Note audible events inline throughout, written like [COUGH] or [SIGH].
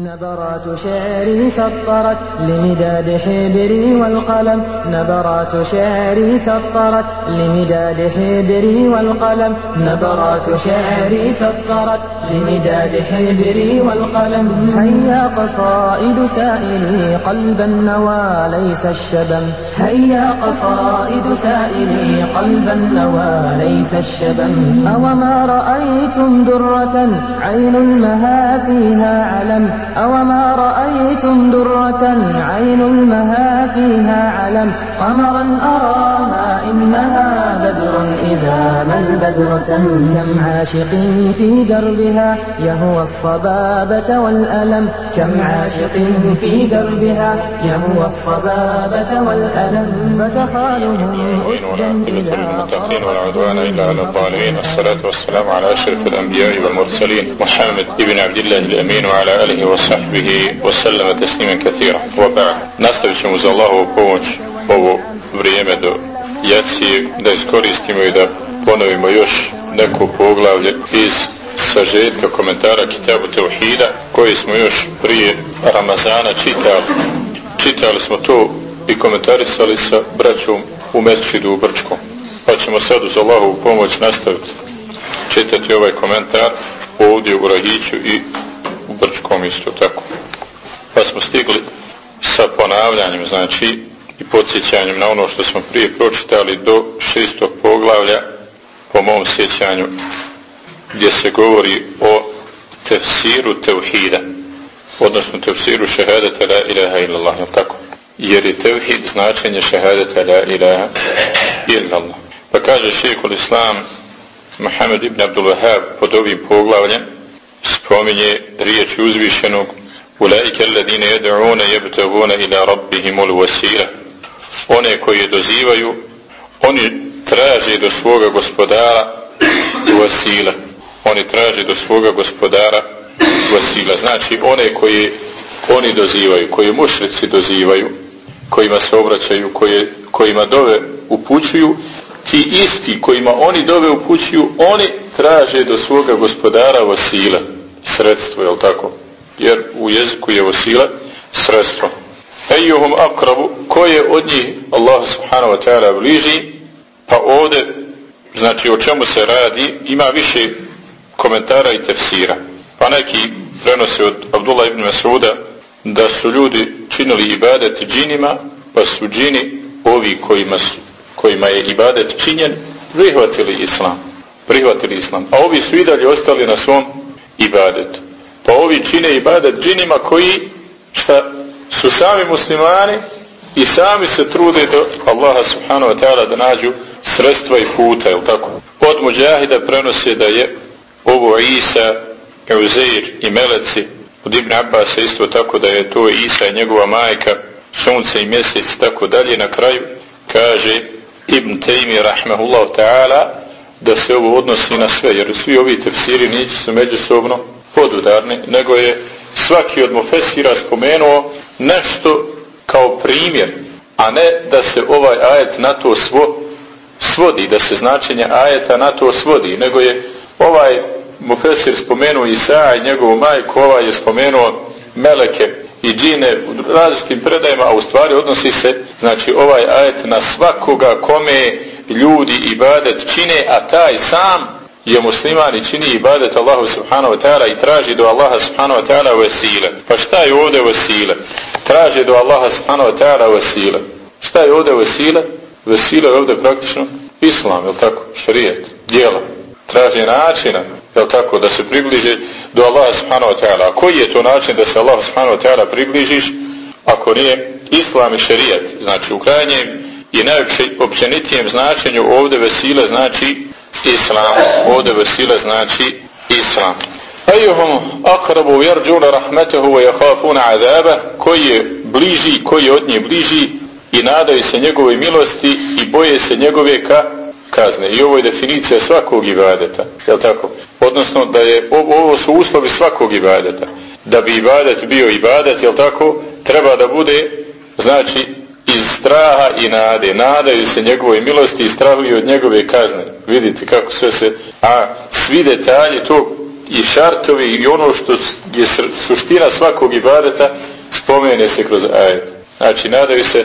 نبرات شعري سطرت لمداد حبري والقلم. نبرات شعري سطرت لمداد حبري والقلم. نبرات شعري سطرت لمداد حبري والقلم. هيا قصائد سائلي قلب النوى ليس الشبم. هيا قصائد سائلي قلب النوى ليس الشبم. أوما رأيتم درة عين المها فيها علم. أوما رأيتم درة عين المها فيها علم قمرا أراها إنها بدر إذا ما البدر كم عاشق في دربها يهوى الصبابة والألم كم عاشق في دربها يهوى الصبابة والألم فتخالهم أسدا إذا المتقين ولا عدوان إلا على الظالمين. والصلاة والسلام على أشرف الأنبياء والمرسلين. محمد ابن عبد الله الأمين وعلى آله وصحبه وسلم تسليما كثيرا وبعد nastavit ćemo za Allahovu pomoć ovo vrijeme do jacije da iskoristimo i da ponovimo još neko poglavlje iz sažetka komentara Kitabu Teuhida koji smo još prije Ramazana čitali. Čitali smo to i komentarisali sa braćom u Mesčidu u Brčkom. Pa ćemo sad uz Allahovu pomoć nastaviti čitati ovaj komentar ovdje u Rahiću i u Brčkom isto tako. Pa smo stigli sa ponavljanjem, znači i podsjećanjem na ono što smo prije pročitali do šestog poglavlja po mom sjećanju gdje se govori o tefsiru tevhida odnosno tefsiru šehadeta la ilaha illallah tako jer je tevhid značenje šehadeta la ilaha illallah pa kaže šeikul islam Mohamed ibn Abdul Wahab pod ovim poglavljem spominje riječi uzvišenog Ulaike alladine jed'una jebtaguna ila rabbihimul wasila one koje dozivaju oni traže do svoga gospodara vasila. oni traže do svoga gospodara vasila. znači one koje oni dozivaju koje mušrici dozivaju kojima se obraćaju koje, kojima dove upućuju ti isti kojima oni dove upućuju oni traže do svoga gospodara vasila, sredstvo, je tako? Jer u jeziku je vasila sredstvo. Ejuhum akrabu, ko je od njih Allah subhanahu wa ta'ala bliži, pa ovde, znači o čemu se radi, ima više komentara i tefsira. Pa neki prenose od Abdullah ibn Masuda da su ljudi činili ibadet džinima, pa su džini ovi kojima, su, kojima je ibadet činjen, prihvatili islam. Prihvatili islam. A ovi su i dalje ostali na svom ibadetu. Pa ovi čine ibadet džinima koji šta su sami muslimani i sami se trude do Allaha subhanahu wa ta'ala da nađu sredstva i puta, je tako? Od muđahida prenose da je ovo Isa, Euzeir i Meleci, od Ibn Abbas isto tako da je to Isa i njegova majka, sunce i mjesec i tako dalje na kraju, kaže Ibn Taymi rahmehullahu ta'ala da se ovo odnosi na sve, jer svi ovi tefsiri nisu međusobno podudarni, nego je svaki od mufesira spomenuo nešto kao primjer, a ne da se ovaj ajet na to svo, svodi, da se značenje ajeta na to svodi, nego je ovaj mufesir spomenuo Isaja i njegovu majku, ovaj je spomenuo Meleke i džine u različitim predajima, a u stvari odnosi se, znači ovaj ajet na svakoga kome ljudi ibadet čine, a taj sam je musliman i čini ibadet Allahu subhanahu wa ta'ala i traži do Allaha subhanahu wa ta'ala vesile. Pa šta je ovdje vesile? Traži do Allaha subhanahu wa ta'ala vesile. Šta je ovdje vesile? Vesile je ovdje praktično islam, je tako? Šarijet, dijela. Traži načina, je tako, da se približi do Allaha subhanahu wa ta'ala. A koji je to način da se Allaha subhanahu wa ta'ala približiš ako nije islam i šarijet? Znači u krajnjem i najopćenitijem značenju ovdje vesile znači islam. Ovdje vesile znači islam. Ejuhum akrabu vjerđuna rahmetehu wa jahafuna azabe koji je bliži, koji je od nje bliži i nadaju se njegove milosti i boje se njegove ka kazne. I ovo je definicija svakog ibadeta. Je tako? Odnosno da je ovo, su uslovi svakog ibadeta. Da bi ibadet bio ibadet, je tako? Treba da bude znači iz straha i nade. Nadaju se njegovoj milosti i strahuju od njegove kazne. Vidite kako sve se... A svi detalji to i šartovi i ono što je suština svakog ibadeta spomene se kroz ajet. Znači, nadaju se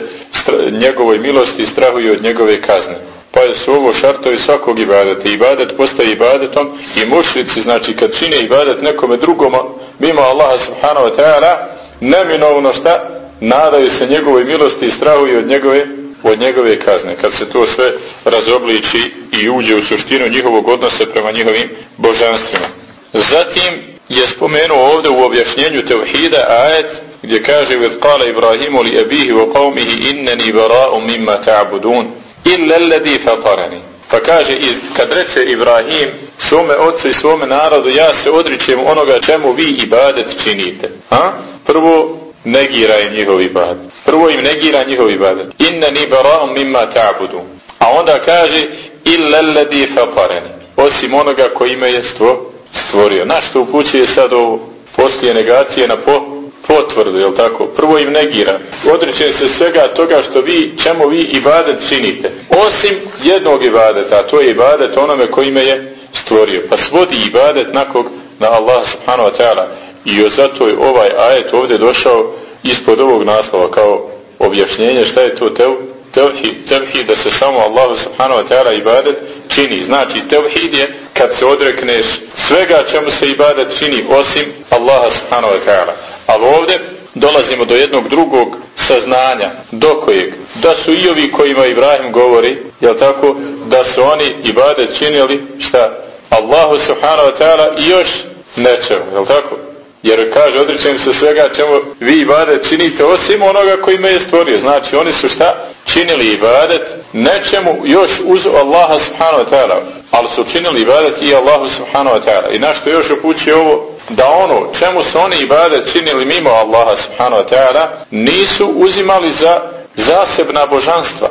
njegovoj milosti i strahuju od njegove kazne. Pa su ovo šartovi svakog ibadeta. Ibadet postaje ibadetom i mušlici, znači kad čine ibadet nekome drugom, mimo Allaha subhanahu wa ta'ala, neminovno šta? Nadaju se njegovoj milosti i strahuju od njegove od njegove kazne, kad se to sve razobliči i uđe u suštinu njihovog odnosa prema njihovim božanstvima. Zatim je spomenuo ovdje u objašnjenju Tevhida ajet gdje kaže ved kala Ibrahimu li abihi wa qavmihi inneni bara'u mimma ta'budun illa alladhi fatarani. Pa kaže, iz, kad reče Ibrahim svome ocu i svome narodu, ja se odričem onoga čemu vi ibadet činite. Ha? Prvo, negira je njihov ibadet. Prvo im negira njihov ibadet. Inna ni bara'um mimma ta'budu. A onda kaže, illa alladhi fatarani. Osim onoga koji me je stvo, stvorio. Na što upućuje sad ovo poslije negacije na po, potvrdu, jel tako? Prvo im negira. Odrećen se svega toga što vi, čemu vi ibadet činite. Osim jednog ibadeta, a to je ibadet onome koji me je stvorio. Pa svodi ibadet nakog na Allah subhanahu wa ta'ala. I zato je ovaj ajet ovdje došao ispod ovog naslova kao objašnjenje šta je to tev, tevhid, tevhid da se samo Allah subhanahu wa ta'ala ibadet čini. Znači tevhid je kad se odrekneš svega čemu se ibadet čini osim Allaha subhanahu wa ta'ala. Ali ovdje dolazimo do jednog drugog saznanja do kojeg da su i ovi kojima Ibrahim govori jel tako da su oni ibadet činili šta Allahu subhanahu wa ta'ala i još nečemu jel tako jer kaže odrećem se svega čemu vi ibadet činite osim onoga koji me je stvorio. Znači oni su šta? Činili ibadet nečemu još uz Allaha subhanahu wa ta'ala. Ali su činili ibadet i Allahu subhanahu wa ta'ala. I našto još upući ovo da ono čemu su oni ibadet činili mimo Allaha subhanahu wa ta'ala nisu uzimali za zasebna božanstva.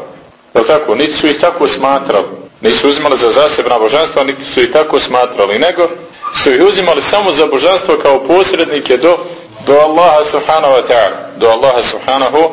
Je tako? niti su ih tako smatrali. Nisu uzimali za zasebna božanstva niti su ih tako smatrali. Nego su ih uzimali samo za božanstvo kao posrednike do, do Allaha subhanahu wa ta'ala. Do Allaha subhanahu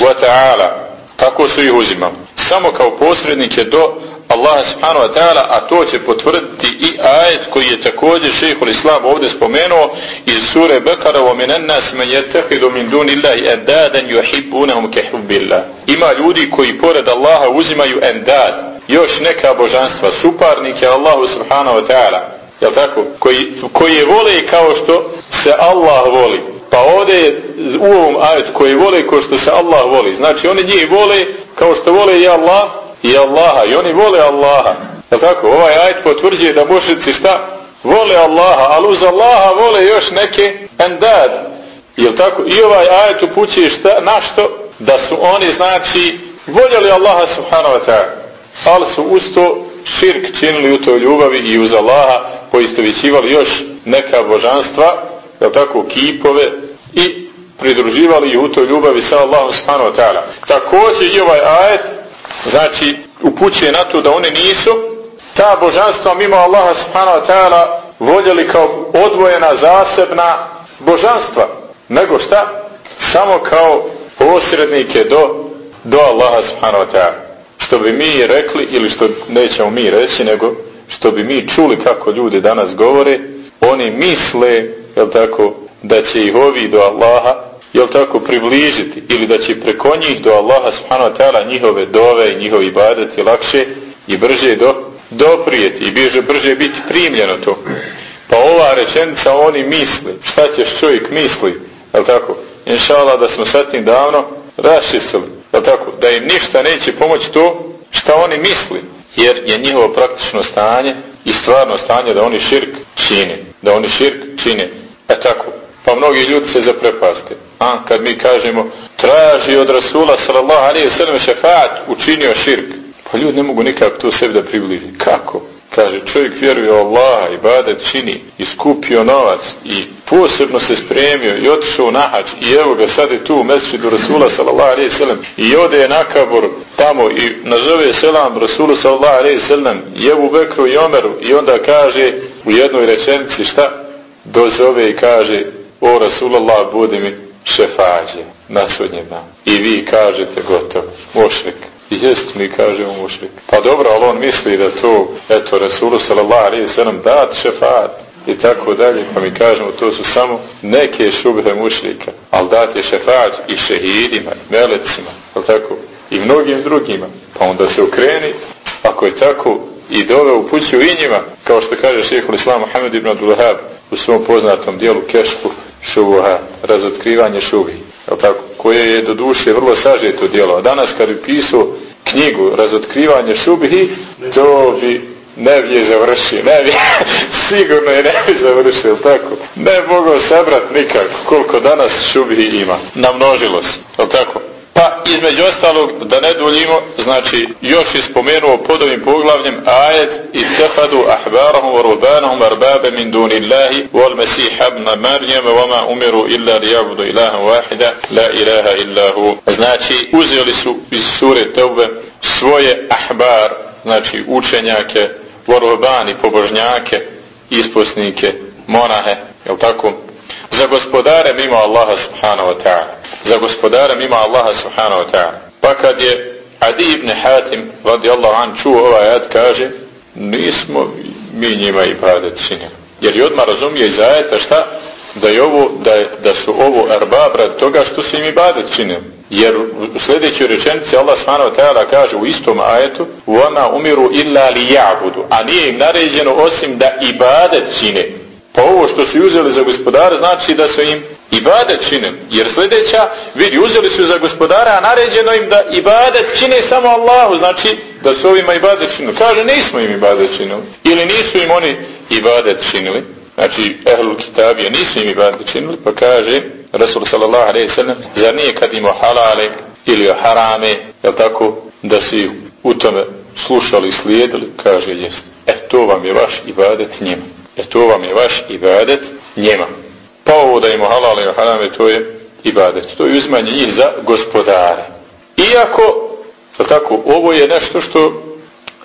wa ta'ala. Tako su ih uzimali. Samo kao posrednike do Allaha subhanahu wa ta'ala a to će potvrditi i ajet koji je također šehhul islam ovdje spomenuo iz sure Bekara wa minan nas man yattakhidu min dunillahi Allahi endadan yuhibbunahum kehubbillah ima ljudi koji pored Allaha uzimaju endad. Još neka božanstva suparnike Allahu subhanahu wa ta'ala jel tako, koji, koji je vole kao što se Allah voli. Pa ovdje je u ovom ajetu koji vole kao što se Allah voli. Znači oni njih vole kao što vole i Allah i Allaha. I oni vole Allaha. Jel tako, ovaj ajet potvrđuje da mušici šta? Vole Allaha, ali uz Allaha vole još neke endad. Jel tako? I ovaj ajet upućuje šta? Na što? Da su oni znači voljeli Allaha subhanahu wa ta'ala. Ali su usto širk činili u toj ljubavi i uz Allaha poistovjećivali još neka božanstva, jel tako, kipove i pridruživali u toj ljubavi sa Allahom subhanahu wa ta'ala. Također i ovaj ajet, znači, upućuje na to da one nisu ta božanstva mimo Allaha subhanahu wa ta'ala voljeli kao odvojena, zasebna božanstva. Nego šta? Samo kao posrednike do, do Allaha subhanahu wa ta'ala. Što bi mi rekli, ili što nećemo mi reći, nego što bi mi čuli kako ljudi danas govore, oni misle, jel tako, da će ih ovi do Allaha, jel tako, približiti, ili da će preko njih do Allaha, subhanahu wa ta'ala, njihove dove i njihovi badati lakše i brže do, doprijeti i biže, brže biti primljeno to. Pa ova rečenica, oni misle, šta ćeš čovjek misli, jel tako, inša Allah, da smo sad tim davno raščistili, jel tako, da im ništa neće pomoći to, šta oni misli, jer je njihovo praktično stanje i stvarno stanje da oni širk čine. Da oni širk čine. E tako. Pa mnogi ljudi se zaprepaste. A kad mi kažemo traži od Rasula sallallahu alaihi sallam šefaat, učinio širk. Pa ljudi ne mogu nikako to sebi da približi. Kako? Kaže, čovjek vjeruje u Allaha i badet čini i skupio novac i posebno se spremio i otišao na hač i evo ga sad je tu u mesčidu Rasula sallallahu alaihi sallam i ode je na kabor tamo i nazove selam Rasulu sallallahu alaihi sallam i evu Bekru i Omeru i onda kaže u jednoj rečenici šta? Dozove i kaže o Rasulallah budi mi šefađe na sudnjem dan. I vi kažete gotovo, mošrik. Jest, mi kažemo mušrik. Pa dobro, ali on misli da to, eto, Rasulu sallallahu alaihi sallam dat šefat. i tako dalje, pa mi kažemo to su samo neke šubhe mušlika, ali je šefat i šehidima, melecima, ali tako, i mnogim drugima, pa onda se ukreni, ako je tako, i dove upućuju i njima, kao što kaže šehhul Islam Muhammed ibn Abdullahab u svom poznatom dijelu Kešfu šubuha, razotkrivanje šubhi tako, koje je do duše vrlo sažeto djelo. A danas kad bi pisao knjigu razotkrivanje šubhi, to bi ne bi je završio, ne bi, [LAUGHS] sigurno je ne bi završio, tako? Ne mogu sabrat nikako, koliko danas šubi ima. Namnožilo se, je tako? Pa, između ostalog, da ne duljimo, znači, još je spomenuo pod ovim poglavljem ajet i tefadu ahbarahum wa rubanahum arbabe min duni Allahi wal mesih abna marnjama wama umiru illa liyabudu ilaha wahida la ilaha illahu. Znači, uzeli su iz sure Teube svoje ahbar, znači učenjake, vorobani pobožnjake, isposnike, monahe, je tako? Za gospodare mimo Allaha subhanahu wa ta'ala Za gospodare mimo Allaha subhanahu wa ta'ala. Pa kad je Adi ibn Hatim, radijallahu an, čuo ovaj ajat, kaže, nismo mi njima ibadet činili. Jer je odmah razumije iz ajeta šta? Da, je ovo, da, je, da su ovo arbabra toga što su im ibadet činili. Jer u sljedećoj rečenici Allah subhanahu wa ta'ala kaže u istom ajetu وَمَا umiru illa li ja'budu a nije im naređeno osim da ibadet čine. Pa ovo što su uzeli za gospodara znači da su im ibadet čine. Jer sljedeća vidi uzeli su za gospodara a naređeno im da ibadet čine samo Allahu. Znači da su ovima ibadet činili. Kaže nismo im ibadet činili. Ili nisu im oni ibadet činili. Znači ehlul kitabije nisu im ibadet činili. Pa kaže Rasul sallallahu alaihi sallam, zar nije kad imao halale ili harame, jel tako, da si u tome slušali i slijedili, kaže, jest. E, to vam je vaš ibadet njima. E, to vam je vaš ibadet njima. Pa ovo da im halale i harame, to je ibadet. To je uzmanje njih za gospodare. Iako, tako, ovo je nešto što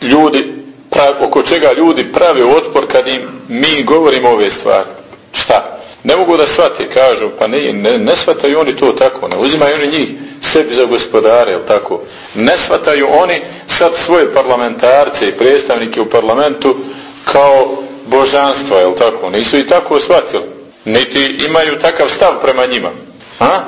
ljudi, prav, oko čega ljudi prave otpor kad im mi govorimo ove stvari. Šta? ne mogu da shvate, kažu, pa ne, ne, ne shvataju oni to tako, ne uzimaju oni njih sebi za gospodare, jel tako? Ne shvataju oni sad svoje parlamentarce i predstavnike u parlamentu kao božanstva, jel tako? Nisu i tako shvatili. Niti imaju takav stav prema njima. A?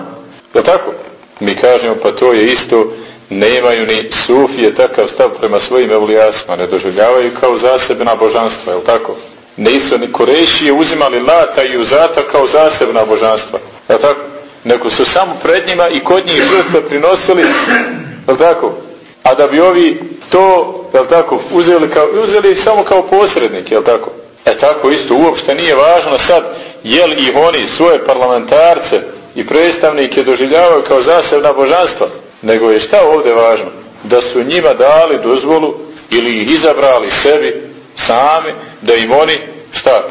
Je tako? Mi kažemo, pa to je isto, nemaju ni sufije takav stav prema svojim evlijasima, ne doživljavaju kao zasebna božanstva, je tako? nisu ni Korešije uzimali lata i uzata kao zasebna božanstva. Je tako? Neko su samo pred njima i kod njih žrtve prinosili, je tako? A da bi ovi to, je tako, uzeli, kao, uzeli samo kao posrednik, je tako? E tako isto, uopšte nije važno sad, jel ih oni svoje parlamentarce i predstavnike doživljavaju kao zasebna božanstva, nego je šta ovdje važno? Da su njima dali dozvolu ili ih izabrali sebi sami da im oni šta?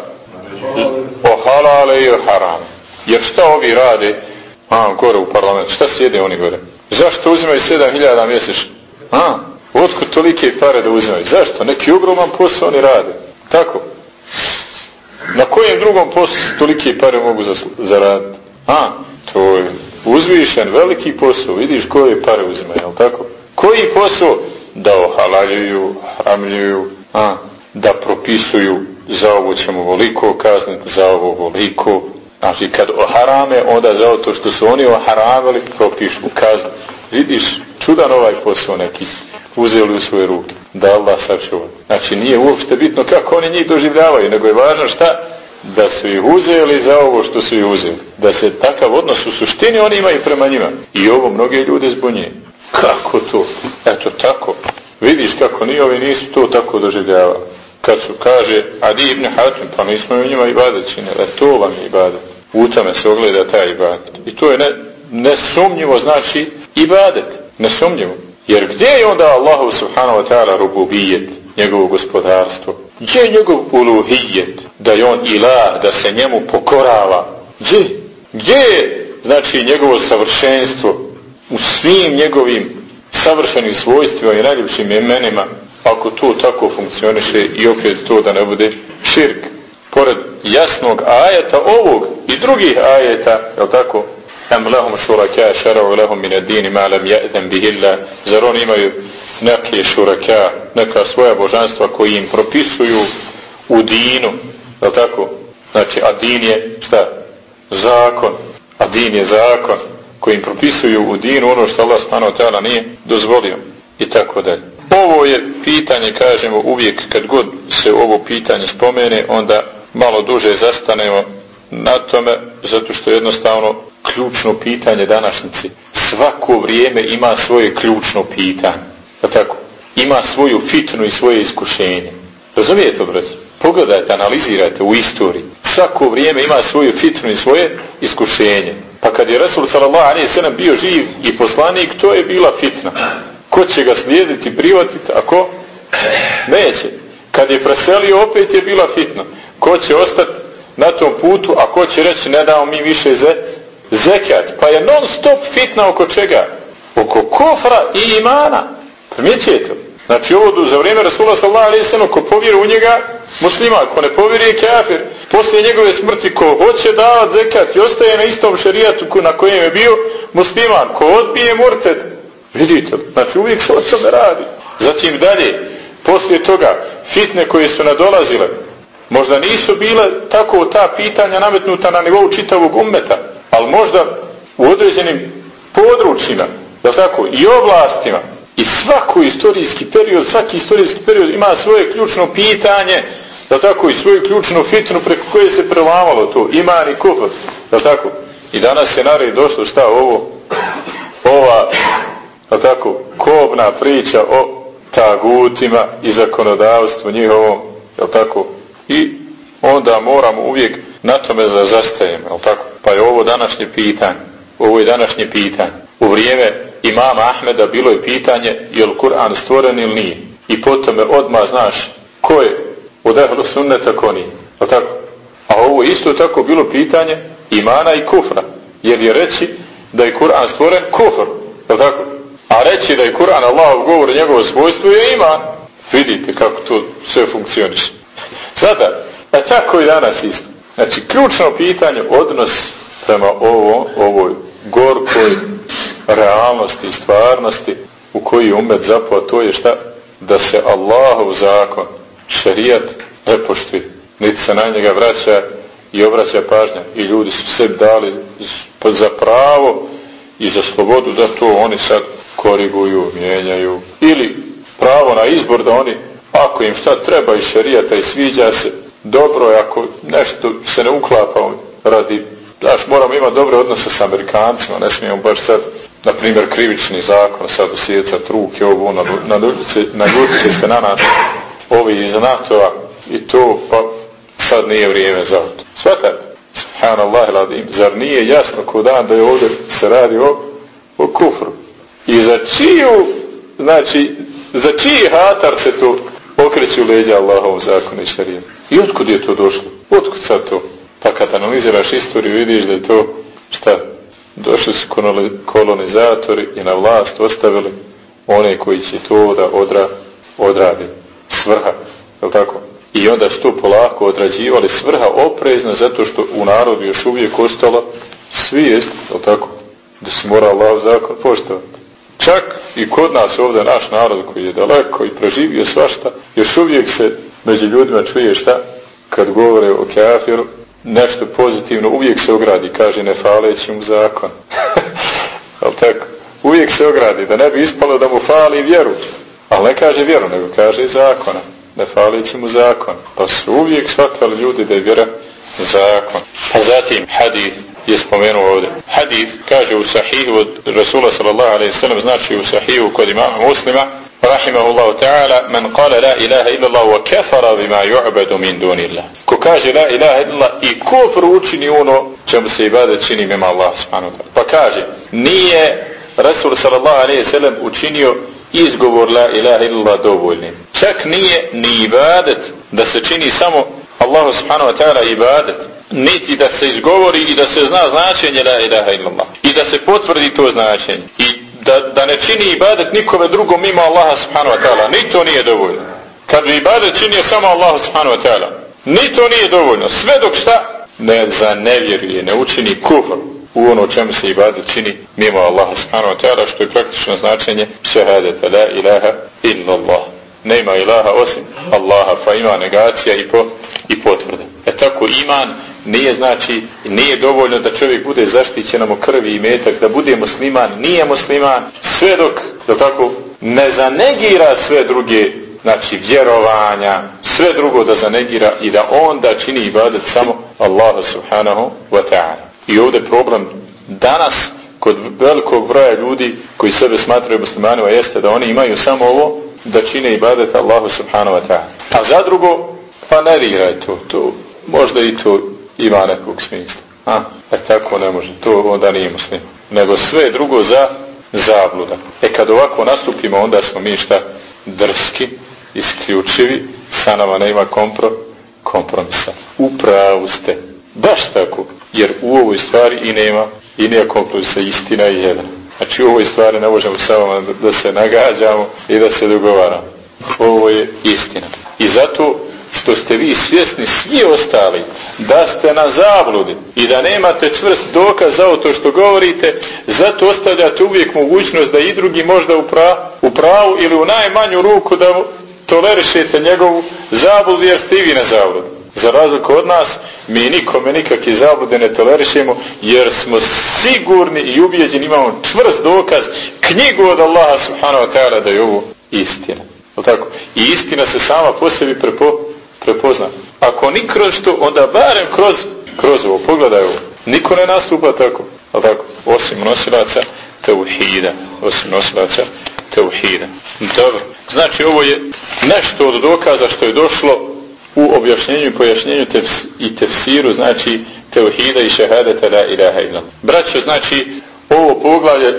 O halale i haram. jer šta ovi rade? A, gore u parlamentu, šta sjede oni gore? Zašto uzimaju 7000 mjesečno? A, otkud tolike pare da uzimaju? Zašto, neki ogroman posao oni rade. Tako na kojem drugom poslu se tolike pare mogu zaraditi? A, to je uzvišen veliki posao. Vidiš koje pare uzima, jel tako? Koji posao? Da ohalaljuju hramljuju a, da propisuju za ovo ćemo voliko kazniti, za ovo voliko. Znači, kad oharame, onda za to što su oni oharamili, propišu kaznu. Vidiš, čudan ovaj posao neki, uzeli u svoje ruke, da Allah sačuva. Znači, nije uopšte bitno kako oni njih doživljavaju, nego je važno šta? Da su ih uzeli za ovo što su ih uzeli. Da se takav odnos u suštini oni imaju prema njima. I ovo mnoge ljude zbunje. Kako to? Eto tako. Vidiš kako ni ovi nisu to tako doživljavali kad su kaže Adi ibn Hatim, pa mi smo njima ibadet činili, e, to vam je ibadet. U tome se ogleda taj ibadet. I to je ne, nesumnjivo znači ibadet. Nesumnjivo. Jer gdje je onda Allahu subhanahu wa ta'ala rububijet, njegovo gospodarstvo? Gdje je njegov uluhijet, da je on ilah, da se njemu pokorava? Gdje? Gdje je, znači, njegovo savršenstvo u svim njegovim savršenim svojstvima i najljepšim imenima? ako to tako funkcioniše i opet to da ne bude širk. Pored jasnog ajeta ovog i drugih ajeta, je tako? Em lahum šuraka šara'u lahum min ad-din ma lam ya'zan bihi illa zar oni imaju neke šuraka, neka svoja božanstva koji im propisuju u dinu, je tako? Znači, a din je, šta? Zakon. A din je zakon kojim propisuju u dinu ono što Allah subhanahu wa ta'ala nije dozvolio. I tako dalje. Ovo je pitanje, kažemo, uvijek kad god se ovo pitanje spomene, onda malo duže zastanemo na tome, zato što jednostavno ključno pitanje današnjice. Svako vrijeme ima svoje ključno pitanje. Tako? Ima svoju fitnu i svoje iskušenje. Razumijete, brez? Pogledajte, analizirajte u istoriji. Svako vrijeme ima svoju fitnu i svoje iskušenje. Pa kad je Resul sallallahu alejhi ve sellem bio živ i poslanik, to je bila fitna. Ko će ga slijediti, privatiti, a ko? Neće. Kad je preselio, opet je bila fitna. Ko će ostati na tom putu, a ko će reći ne damo mi više ze, zekat. Pa je non stop fitna oko čega? Oko kofra i imana. Primjećujete? Znači ovo za vrijeme Rasula sallallahu alaihi sallam, ko povjeri u njega, muslima, ko ne povjeri je kafir. Poslije njegove smrti, ko hoće davat zekat i ostaje na istom šarijatu na kojem je bio musliman, ko odbije murted. Vidite, znači uvijek se o tome radi. Zatim dalje, poslije toga, fitne koje su nadolazile, možda nisu bile tako ta pitanja nametnuta na nivou čitavog ummeta, ali možda u određenim područjima, da tako, i oblastima, i svako istorijski period, svaki istorijski period ima svoje ključno pitanje, da tako, i svoju ključnu fitnu preko koje se prelamalo to, iman i kufr, da tako, i danas je nared došlo šta ovo, ova, da tako, kobna priča o tagutima i zakonodavstvu njihovom, da tako, i onda moramo uvijek na tome da zastajemo, je tako? Pa je ovo današnje pitanje, ovo je današnje pitanje. U vrijeme imama Ahmeda bilo je pitanje je li Kur'an stvoren ili nije. I potom je odmah znaš ko je od ehlu sunneta ko nije. O tako? A ovo isto tako bilo pitanje imana i kufra. Jer je reći da je Kur'an stvoren kufr. Je tako? A reći da je Kur'an Allahov govor njegovo svojstvo je iman. Vidite kako to sve funkcioniše. Sada, a e tako i danas isto. Znači, ključno pitanje, odnos prema ovo, ovoj gorkoj realnosti i stvarnosti u koji umet zapao, to je šta? Da se Allahov zakon, šarijat, ne poštuje. Niti se na njega vraća i obraća pažnja. I ljudi su sebi dali pa za pravo i za slobodu da to oni sad koriguju, mijenjaju. Ili pravo na izbor da oni ako im šta treba i šarijata i sviđa se, dobro je ako nešto se ne uklapa radi, znaš, moramo imati dobre odnose sa Amerikancima, ne smijemo baš sad, na primjer, krivični zakon, sad usjecat ruke, ovo, ono, na će se na nas, ovi iz NATO-a i to, pa sad nije vrijeme za to. Svatate? Subhanallah iladim, zar nije jasno ko dan da je ovdje se radi o, o kufru? I za čiju, znači, za čiji hatar se to okreću leđa Allahovom zakonu i šarijem. I otkud je to došlo? Otkud sad to? Pa kad analiziraš istoriju vidiš da je to šta? Došli su kolonizatori i na vlast ostavili one koji će to da odra, odradi. Svrha. Je tako? I onda su to polako odrađivali svrha oprezna zato što u narodu još uvijek ostala svijest, je tako? Da se mora Allah zakon poštovati. Čak i kod nas ovdje naš narod koji je daleko i preživio svašta, još uvijek se među ljudima čuje šta kad govore o kafiru, nešto pozitivno, uvijek se ogradi, kaže ne faleći mu zakon. [LAUGHS] Ali tako, uvijek se ogradi, da ne bi ispalo da mu fali vjeru. Ali ne kaže vjeru, nego kaže zakona. Ne faleći mu zakon. Pa su uvijek shvatali ljudi da je vjera zakon. Pa zatim hadith je spomenuo ovdje. Hadith kaže u sahihu od Rasula sallallahu alaihi sallam, znači u sahihu kod imama muslima, rahimahullahu ta'ala, man kale la ilaha illallah wa kafara bima ju'badu min dunillah. Ko kaže la ilaha illallah i kufr učini ono čemu se ibadet čini mima Allah subhanahu ta'ala. Pa kaže, nije Rasul sallallahu alaihi sallam učinio izgovor la ilaha illallah dovoljnim. Čak nije ni ibadet da se čini samo Allah subhanahu wa ta'ala ibadet niti da se izgovori i da se zna značenje la ilaha illallah i da se potvrdi to značenje i da, da ne čini ibadet nikome drugom mimo Allaha subhanahu wa ta'ala. Ni to nije dovoljno. Kad bi ibadet činio samo Allaha subhanahu wa ta'ala ni to nije dovoljno. Sve dok šta ne zanevjeruje ne učini kufr u ono čemu se ibadet čini mimo Allaha subhanahu wa ta'ala što je praktično značenje šehadeta la ilaha illa Allah. Ne nema ilaha osim Allaha pa ima negacija i, po, i potvrde tako iman nije znači, nije dovoljno da čovjek bude zaštićen od krvi i metak, da bude musliman, nije musliman, sve dok, da tako, ne zanegira sve druge, znači vjerovanja, sve drugo da zanegira i da onda čini ibadet samo Allahu subhanahu wa ta'ala. I ovdje problem danas kod velikog broja ljudi koji sebe smatraju muslimanima jeste da oni imaju samo ovo da čine ibadet Allahu subhanahu wa ta'ala. A za drugo, pa ne to, to, možda i to ima nekog smisla. A, e tako ne može, to onda nije muslim. Nego sve drugo za zabluda. E kad ovako nastupimo, onda smo mi šta drski, isključivi, sa nama nema kompro, kompromisa. Upravo ste. Baš tako. Jer u ovoj stvari i nema i nije kompromisa, istina je jedan. Znači u ovoj stvari ne možemo samo da se nagađamo i da se dogovaramo. Ovo je istina. I zato što ste vi svjesni svi ostali da ste na zabludi i da nemate čvrst dokaz za to što govorite, zato ostavljate uvijek mogućnost da i drugi možda u, pra, u pravu ili u najmanju ruku da tolerišete njegovu zabludu jer ste i vi na zabludu. Za razliku od nas, mi nikome nikakve zablude ne tolerišemo jer smo sigurni i ubijeđeni, imamo čvrst dokaz knjigu od Allaha subhanahu wa ta'ala da je ovo istina. Tako? I istina se sama po sebi prepo, prepozna. Ako ni kroz što, onda barem kroz, kroz ovo. Pogledaj ovo. Niko ne nastupa tako. Ali tako? Osim nosilaca teuhida. Osim nosilaca teuhida. Dobro. Znači ovo je nešto od dokaza što je došlo u objašnjenju i pojašnjenju tefs, i tefsiru, znači teuhida i šehadeta la ilaha illa. Braćo, znači ovo poglavlje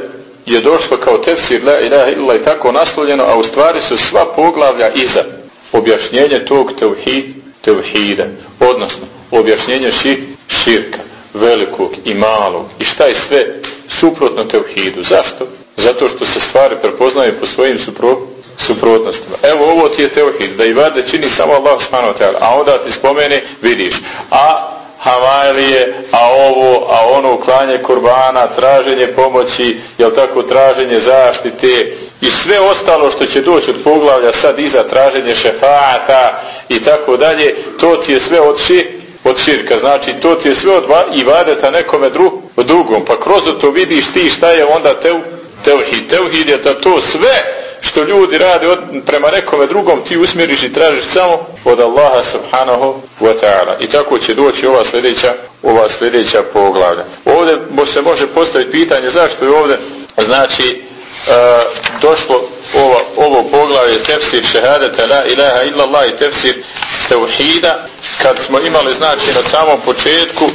je došlo kao tefsir la ilaha illa i tako naslovljeno, a u stvari su sva poglavlja iza objašnjenje tog tevhid, tevhida, odnosno objašnjenje ši, širka, velikog i malog i šta je sve suprotno tevhidu. Zašto? Zato što se stvari prepoznaju po svojim supro, suprotnostima. Evo ovo ti je tevhid, da i vade čini samo Allah subhanahu a onda ti spomeni, vidiš, a Havajlije, a ovo, a ono uklanje kurbana, traženje pomoći, jel tako, traženje zaštite, i sve ostalo što će doći od poglavlja sad iza traženje šefata i tako dalje, to ti je sve od, ši, od širka, znači to ti je sve od ivadeta nekome dru, drugom, pa kroz to vidiš ti šta je onda teu, teuhid, teuhid je da to sve što ljudi rade od, prema nekome drugom ti usmjeriš i tražiš samo od Allaha subhanahu wa ta'ala. I tako će doći ova sljedeća ova sljedeća poglavlja. Ovdje se može postaviti pitanje zašto je ovdje znači e, došlo ovo, ovo poglavlje tefsir šehadeta la ilaha illallah i tefsir tevhida kad smo imali znači na samom početku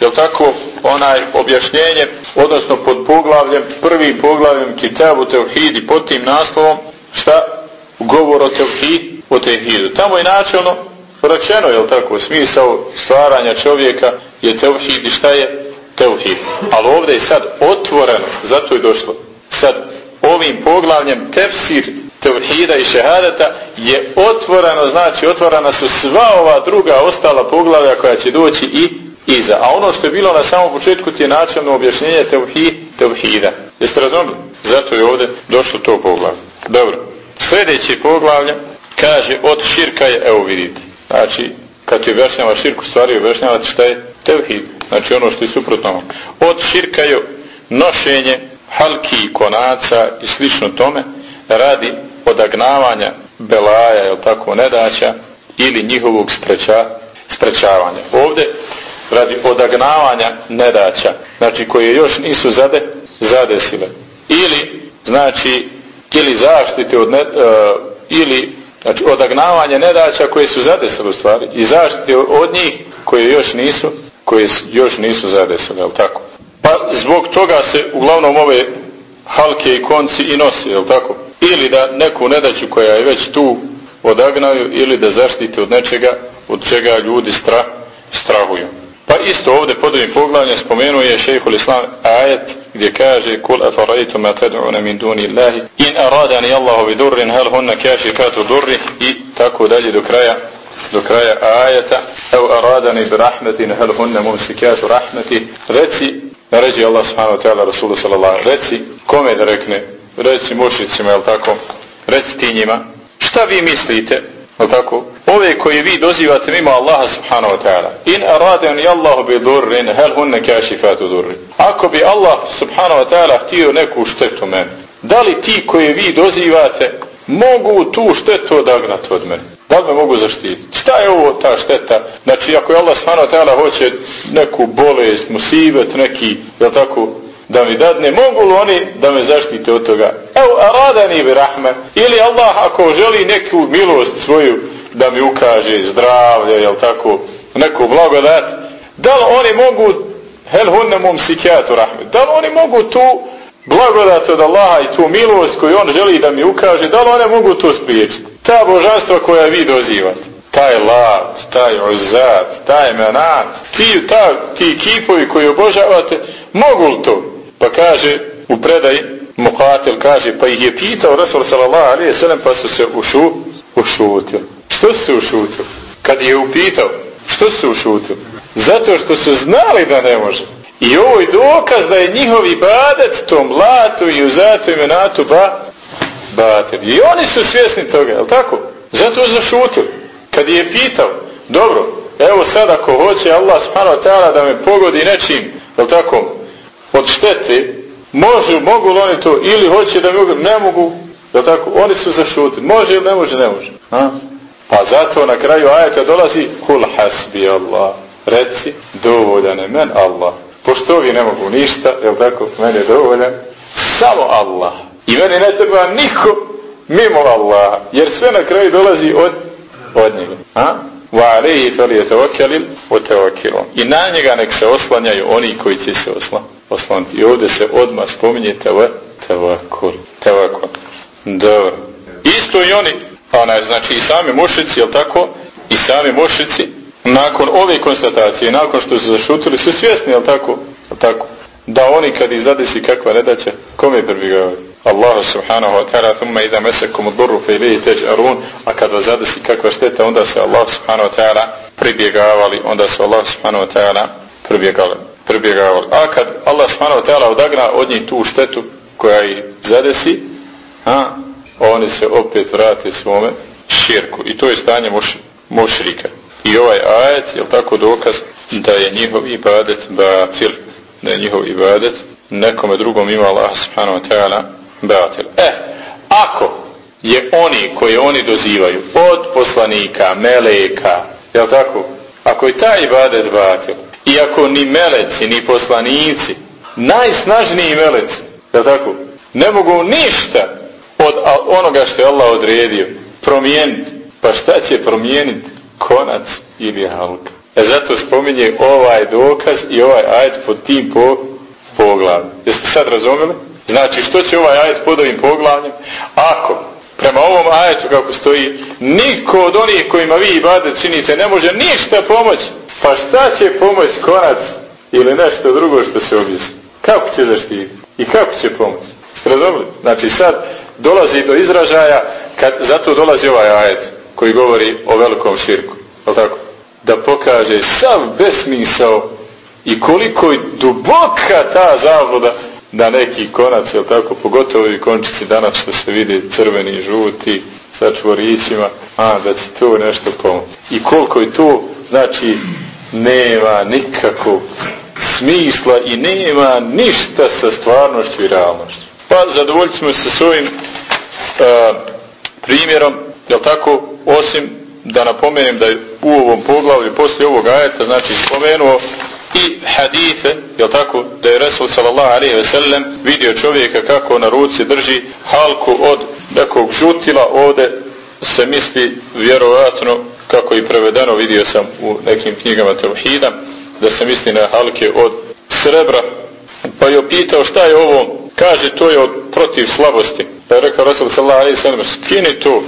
je tako onaj objašnjenje odnosno pod poglavljem prvim poglavljem kitabu tevhidi pod tim naslovom šta? Govor o tevhid o tevhidu. Tamo je načelno rečeno je tako smisao stvaranja čovjeka je tevhid i šta je tevhid. Ali ovdje je sad otvoreno zato je došlo. Sad ovim poglavljem tefsir tevhida i šehadeta je otvoreno, znači otvorena su sva ova druga ostala poglavlja koja će doći i iza. A ono što je bilo na samom početku ti je načelno objašnjenje tevhid, tevhida. Jeste razumili? Zato je ovdje došlo to poglavlje. Dobro. Sljedeći poglavlje kaže od širka je, evo vidite. Znači, kad ti objašnjava širku stvari, objašnjava šta je tevhid. Znači ono što je suprotno. Od širka je nošenje halki konaca i slično tome radi odagnavanja belaja, jel tako, nedaća ili njihovog spreča, sprečavanja. Ovdje radi odagnavanja nedaća, znači koje još nisu zade, zadesile. Ili, znači, ili zaštite od ne, e, ili znači odagnavanje nedaća koje su zadesile u stvari i zaštite od njih koje još nisu koje još nisu zadesile, jel tako? Pa zbog toga se uglavnom ove halke i konci i nosi, je tako? Ili da neku nedaću koja je već tu odagnaju ili da zaštite od nečega od čega ljudi strah, strahuju. Pa isto ovdje pod ovim poglavljem spomenuo je šejhul islam ajet gdje kaže kul afaraitu ma tad'una min duni Allahi in aradani Allahu bi durrin hal hunna kashifatu durri i tako dalje do kraja do kraja ajeta ev aradani bi rahmetin hal hunna mumsikatu rahmeti reci naređi Allah subhanahu wa ta'ala Rasulu sallallahu reci kome da rekne? Reci mušicima jel tako? Reci ti njima. Šta vi mislite? Jel tako? Ove koje vi dozivate mimo Allaha subhanahu wa ta'ala. In aradan Allahu bi durrin, hel hunne kašifatu durrin Ako bi Allah subhanahu wa ta'ala htio neku štetu meni, da li ti koje vi dozivate mogu tu štetu odagnati od mene? Da li me mogu zaštititi? Šta je ovo ta šteta? Znači, ako je Allah subhanahu wa hoće neku bolest, musibet, neki, jel tako, da mi dadne, mogu li oni da me zaštite od toga? Evo, aradani bi rahme. Ili Allah ako želi neku milost svoju da mi ukaže zdravlje, jel tako, neku blagodat, da li oni mogu, hel hunne mum sikijatu rahme, da li oni mogu tu blagodat od Allaha i tu milost koju on želi da mi ukaže, da li one mogu to spriječiti? Ta božanstva koja vi dozivate, taj lat, taj uzat, taj menat, ti, ta, ti kipovi koji obožavate, mogu li to? Pa kaže u predaji, Muhatil kaže, pa ih je pitao Rasul sallallahu alaihi sallam, pa su se ušu, ušutili. Što su se ušutili? Kad je upitao, što su se ušutili? Zato što su znali da ne može. I ovo je dokaz da je njihov ibadet tom latu i uzatu imenatu ba, batel. I oni su svjesni toga, je tako? Zato je zašutili. Kad je pitao, dobro, evo sad ako hoće Allah subhanahu wa ta'ala da me pogodi nečim, je tako, od štete, može, mogu li oni to, ili hoće da mi ne mogu, je tako, oni su zašutili. Može ili ne može, ne može. A? Pa zato na kraju ajeta dolazi, kul hasbi Allah. Reci, dovoljan je men Allah pošto ovi ne mogu ništa, jel tako, meni je dovoljan, samo Allah. I meni ne treba niko mimo Allaha, jer sve na kraju dolazi od, od njega. A? Wa alaihi fel je tevakelil, o. I na njega nek se oslanjaju oni koji će se osla, oslaniti. I ovdje se odmah spominje teva, tevakul. Tevakul. Dobro. Isto i oni, onaj, znači i sami mušici, jel tako, i sami mušici, nakon ove konstatacije, nakon što su zašutili, su svjesni, jel tako? Jel tako? Da oni kad ih zadesi kakva nedaća, kome pribjegavaju? Allahu subhanahu wa ta'ala thumma idha masakum ad-durru fa ilayhi taj'arun a kad vas zadesi kakva šteta onda se Allah subhanahu wa ta'ala pribjegavali onda se Allah subhanahu wa ta'ala pribjegavali pribjegavali a kad Allah subhanahu wa ta'ala odagna od njih tu štetu koja ih zadesi a oni se opet vrate svome širku i to je stanje muš, mušrika I ovaj ajet je tako dokaz da je njihov ibadet batil, da je njihov ibadet nekome drugom ima Allah subhanahu wa ta'ala batil. E, ako je oni koji oni dozivaju od poslanika, meleka, je tako? Ako je taj ibadet batil, i ako ni meleci, ni poslanici, najsnažniji meleci, je tako? Ne mogu ništa od onoga što je Allah odredio promijeniti. Pa šta će promijeniti konac ili halka. E zato spominje ovaj dokaz i ovaj ajet pod tim po, poglavljem. Jeste sad razumeli? Znači što će ovaj ajet pod ovim poglavljem? Ako prema ovom ajetu kako stoji niko od onih kojima vi i bade činite ne može ništa pomoći pa šta će pomoć konac ili nešto drugo što se objasni Kako će zaštiti? I kako će pomoći? Ste razumeli? Znači sad dolazi do izražaja kad zato dolazi ovaj ajet koji govori o velikom širku. Je tako? Da pokaže sav besmisao i koliko je duboka ta zavloda da neki konac, je tako? Pogotovo i končici danas što se vidi crveni i žuti sa čvorićima, a da će to nešto pomoći. I koliko je to, znači, nema nikakvog smisla i nema ništa sa stvarnošću i realnošću. Pa zadovoljit smo se s ovim uh, primjerom, Jel tako, osim da napomenem da je u ovom poglavlju poslije ovog ajeta znači spomenuo i hadite, je tako, da je Resul sallallahu alaihi ve sellem vidio čovjeka kako na ruci drži halku od nekog žutila, ovde se misli vjerovatno kako je prevedeno vidio sam u nekim knjigama Tevhida, da se misli na halke od srebra, pa je opitao šta je ovo, kaže to je od protiv slabosti, pa je rekao Resul sallallahu alaihi ve sellem, skini to,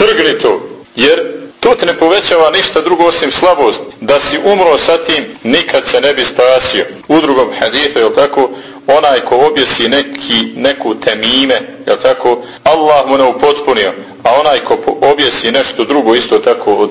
Trgni to, jer to te ne povećava ništa drugo osim slabost. Da si umro sa tim, nikad se ne bi spasio. U drugom hadithu, je tako, onaj ko objesi neki, neku temime, je tako, Allah mu ne upotpunio, a onaj ko objesi nešto drugo, isto tako od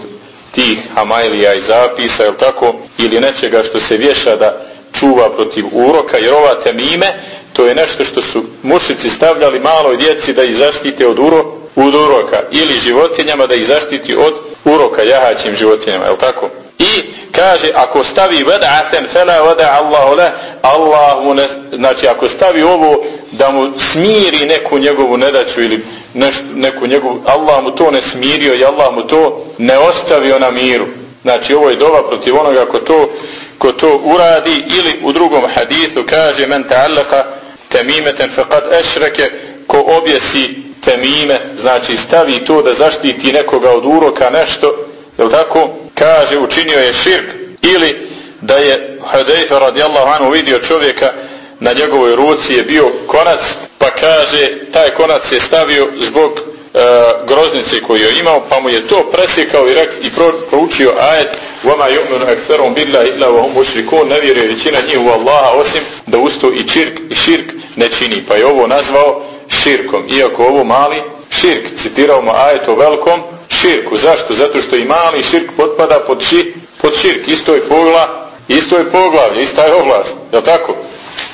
tih hamajlija i zapisa, je tako, ili nečega što se vješa da čuva protiv uroka, jer ova temime, to je nešto što su mušici stavljali maloj djeci da ih zaštite od uroka, od uroka ili životinjama da ih zaštiti od uroka jahaćim životinjama, je tako? I kaže, ako stavi veda'aten fela veda Allahu le, Allah mu ne, znači ako stavi ovo da mu smiri neku njegovu nedaću ili neš, neku njegovu, Allah mu to ne smirio i Allah mu to ne ostavio na miru. Znači ovo je dova protiv onoga ko to, ko to uradi ili u drugom hadithu kaže men ta'allaka temimeten faqad ešreke ko objesi temime, znači stavi to da zaštiti nekoga od uroka nešto, je tako? Kaže učinio je širk ili da je Hudejfa radijallahu anhu vidio čovjeka na njegovoj ruci je bio konac pa kaže taj konac je stavio zbog e, groznice koju je imao pa mu je to presjekao i, rek, i pro, proučio ajet وَمَا يُؤْمِنُ أَكْثَرُمْ بِاللَّهِ إِلَّا وَهُمْ مُشْرِكُونَ ne vjeruje većina njih u Allaha osim da usto i čirk i širk ne čini pa je ovo nazvao širkom iako ovo mali širk citirao mu ajet o velikom širku zašto? zato što i mali širk potpada pod, ši, pod širk isto je pogla isto je poglavlje, ista je oblast je tako?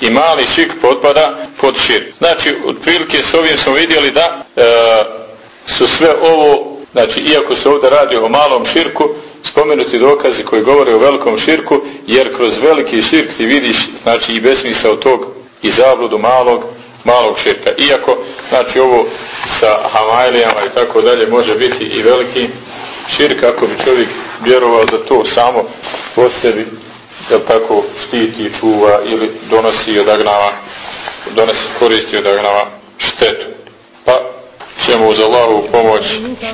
i mali širk potpada pod širk znači otprilike s ovim smo vidjeli da e, su sve ovo znači iako se ovdje radi o malom širku spomenuti dokazi koji govore o velikom širku jer kroz veliki širk ti vidiš znači i besmisao tog i zabludu malog malog širka. Iako, znači ovo sa hamajlijama i tako dalje može biti i veliki širk ako bi čovjek vjerovao da to samo po sebi jel tako štiti i čuva ili donosi i odagnava donosi koristi i odagnava štetu. Pa ćemo uz Allahovu pomoć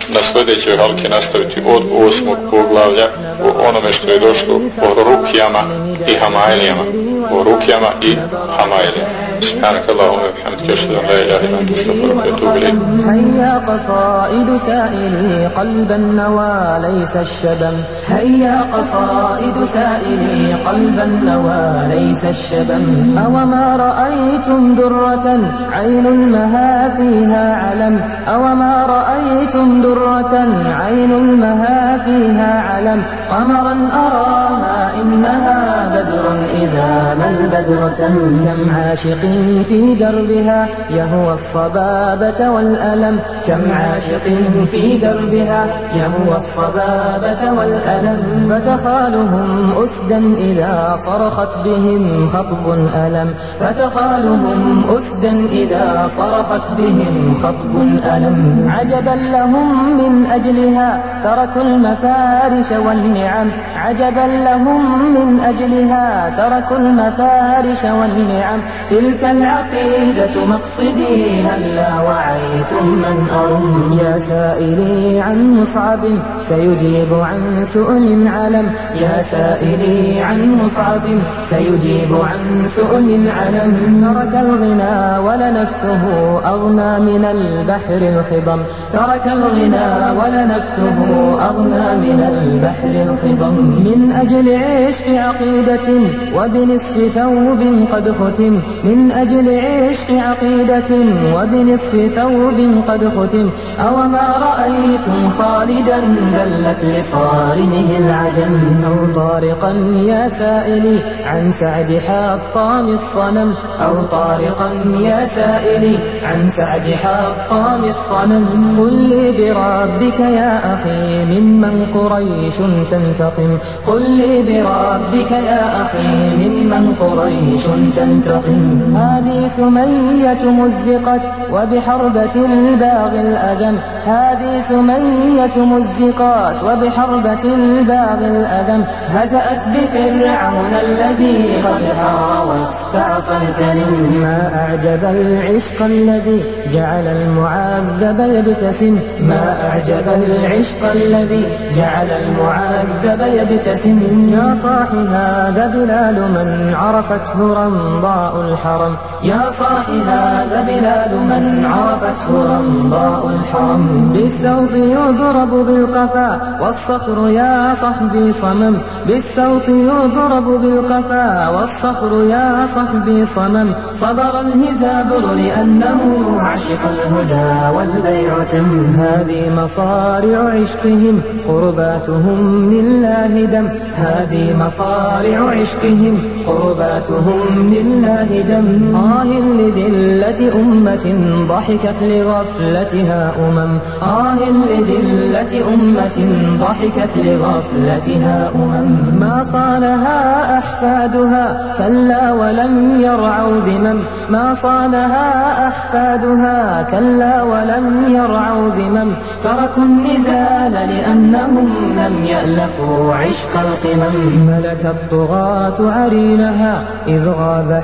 na sljedećoj halki nastaviti od osmog poglavlja o onome što je došlo o rukijama i hamajlijama. O rukijama i hamajlijama. سبحانك اللهم وبحمدك أشهد أن لا إله إلا أنت أستغفرك وأتوب إليك. هيا قصائد سائلي قلبا نوى ليس الشبم. هيا قصائد سائلي قلبا نوى ليس الشبم. أوما رأيتم درة عين المها فيها علم؟ أوما رأيتم درة عين المها فيها علم؟ قمرا أراها إنها بدر إذا ما البدر كم عاشق في دربها يهوى الصبابة والألم. كم عاشق في دربها يهوى الصبابة والألم. فتخالهم أسدا إذا صرخت بهم خطب ألم. فتخالهم أسدا إذا صرخت بهم خطب ألم. عجبا لهم من أجلها تركوا المفارش والنعم. عجبا لهم من أجلها تركوا المفارش والنعم. تلك العقيدة مقصدي هلا وعيتم من أرم يا سائلي عن مصعب؟ سيجيب عن سؤل علم يا سائلي عن مصعب. سيجيب عن سؤل علم ترك الغنى ولنفسه أغنى من البحر الخضم ترك الغنى ولنفسه أغنى من البحر الخضم من أجل عشق عقيدة وبنصف ثوب قد ختم من أجل عشق عقيدة وبنصف ثوب قد ختم. أوما رأيتم خالدا ذلت لصارمه العجم. أو طارقا يا سائلي عن سعد حطام الصنم. أو طارقا يا سائلي عن سعد حطام الصنم. قل لي بربك يا أخي ممن قريش تنتقم. قل لي بربك يا أخي ممن قريش تنتقم. هذه سمية مزقت وبحربة الباغي الأدم. هذه سمية مزقات وبحربة الباغي الأدم. هزأت بفرعون الذي قد حار واستعصى الكريم ما أعجب العشق الذي جعل المعذب يبتسم. ما أعجب العشق الذي جعل المعذب يبتسم. يا صاح هذا بلال من عرفته رمضاء الحرم يا صاح هذا بلال من عرفته رمضاء الحرم. بالسوط يضرب بالقفا والصخر يا صحبي صمم. بالسوط يضرب بالقفا والصخر يا صحبي صمم. صبر الهزابر لأنه عشق الهدى والبيع تم. هذه مصارع عشقهم قرباتهم لله دم هذه مصارع عشقهم قرباتهم لله دم آه لذلة أمة ضحكت لغفلتها أمم. آه لذلة أمة ضحكت لغفلتها أمم. ما صانها أحفادها كلا ولم يرعوا ذمم. ما صانها أحفادها كلا ولم يرعوا ذمم. تركوا النزال لأنهم لم يألفوا عشق القمم. ملك الطغاة عرينها إذ غاب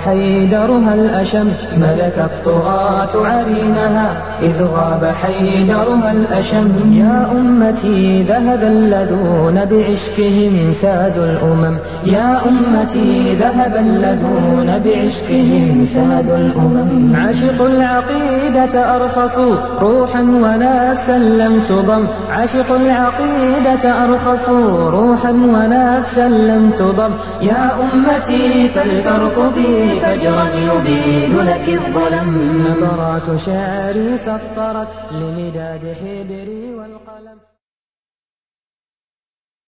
حيدرها الأشم ملك الطغاة عرينها إذ غاب حيدرها الأشم. يا أمتي ذهب اللذون بعشقهم ساد الأمم. يا أمتي ذهب اللذون بعشقهم ساد الأمم. عشقوا العقيدة أرخصوا روحا ونفسا لم تضم. عشقوا العقيدة أرخصوا روحا ونفسا لم تضم. يا أمتي فلترقبي فجرا يبيد لك الظلم. نبرات شعري سطرت لمداد حبري والقلم.